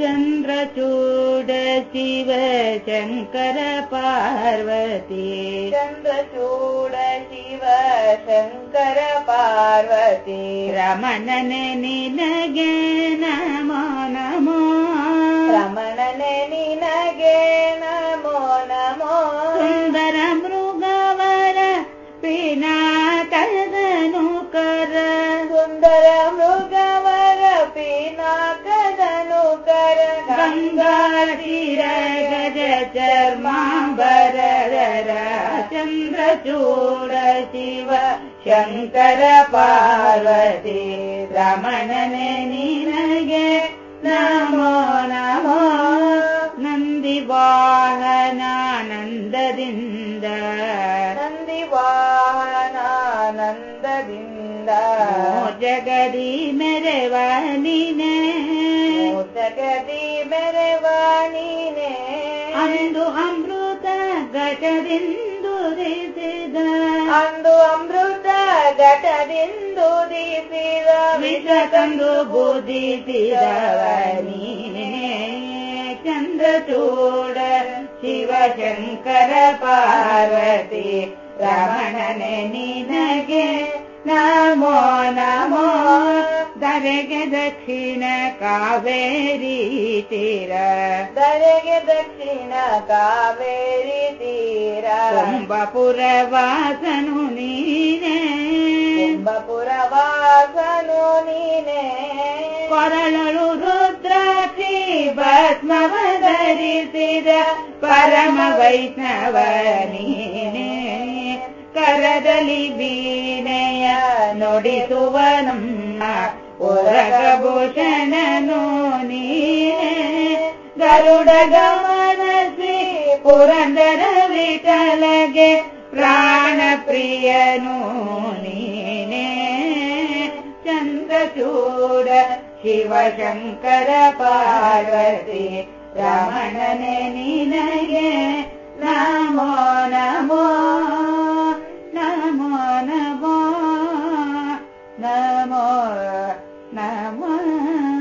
चन्द्रचूड शिव शङ्कर पार्वती चन्द्रचूड शिव शङ्कर पार्वती रमणने निनगे नमो नमो। रमणने निनगे नमो नमो। सुन्दर मृगवर कर सुन्दर मृगवर कर गङ्गाशिर गज चर्माम्बरर चन्द्रचूड शिव शङ्कर पार्वती रमणने निनगे नमो नमो नन्दिवाहनानन्ददिन्द नन्दिवाहनानन्ददिन्द जगदि मेरेवानिने जगदि मेरेवानिने ಅಂದು ಅಮೃತ ಘಟದಿಂದುರಿಸಿದ ಅಂದು ಅಮೃತ ಘಟದಿಂದು ದೀಸಿದ ವಿಷ ತಂದು ಬೋಧಿಸಿದವನಿ ಚಂದ್ರಚೂಡ ಶಿವಶಂಕರ ಪಾರ್ವತಿ ರಮಣನೆ ನಿನಗೆ. ನಮೋ ನಮೋ ದರೆಗೆ ದಕ್ಷಿಣ ಕಾವೇರಿ ತೀರ. ಧರೆಗೆ ದಕ್ಷಿಣ ಕಾವೇರಿ ತೀರ ಕುಂಭಪುರವಾಸನು ನೀನೇ ಕುಂಭಪುರವಾಸನು ನೀನೇ ಕೊರಳಳು ರುದ್ರಾಕ್ಷಿ ಭಸ್ಮವ ಧರಿಸಿದ ಪರಮ ವೈಷ್ಣವ ನೀನೇ ಕರದಲ್ಲಿ ಬೀಣೆಯ ನುಡಿಸುವ ನಮ್ಮ ಉರಗಭೂಷಣನು ನೀನೇ ಗರುಡ पुरन्दन वि तलगे प्राण प्रियनु चन्द्रचूड शिव शङ्कर पार्वती प्राणने निनगे रामो नमो नमो नमो नमो नमो